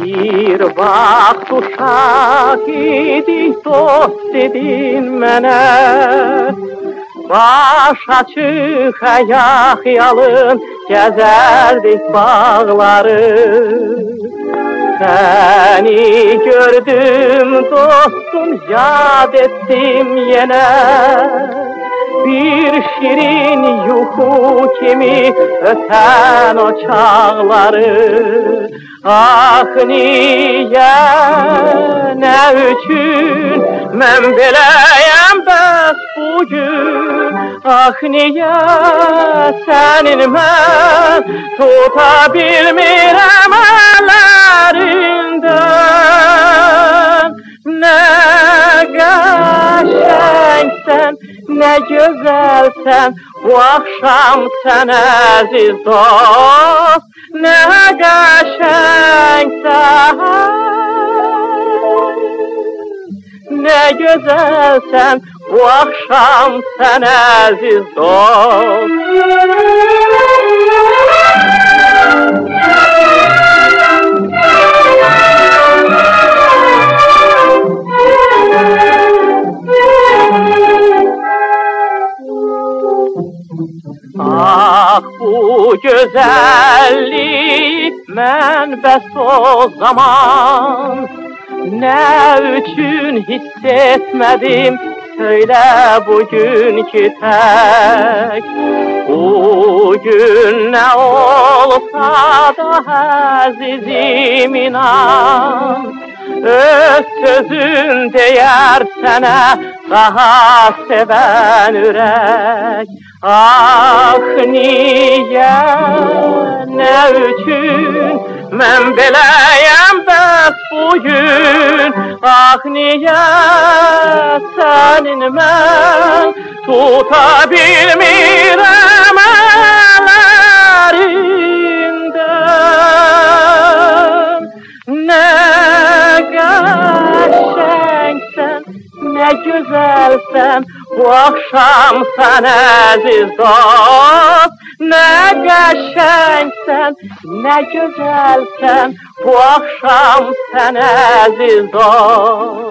Bir vaxt uşaq idik, dost dedin mənə. Baş açıq ayaq yalın gəzərdik bağları. Səni gördüm dostum yad ettim yenə. Bir şirin yuxu kimi ötən o çağları Ah niyə, nə üçün mən beləyəm bəs bugün Ah niyə sənin mən tuta bilmirəm əllərindən Nə qəşəngsən, nə gözəlsən bu axşam sən əziz dost Nə qəşəngsən Nə gözəlsən bu axşam sən əziz dost Ah bu güzellik mən bəs o zaman. Ne üçün hissetmedim söyle bugünkü tek Bugün ne olsa da azizim inan. Öz sözün değer sana daha seven ürek Ah niye ne üçün? Mən beləyəm bəs bugün Ah niyə sənin mən tuta bilmirəm nə gözəlsən bu axşam sən əziz dost. Ne qəşəngsən, nə gözəlsən bu axşam sən əziz dost. Əziz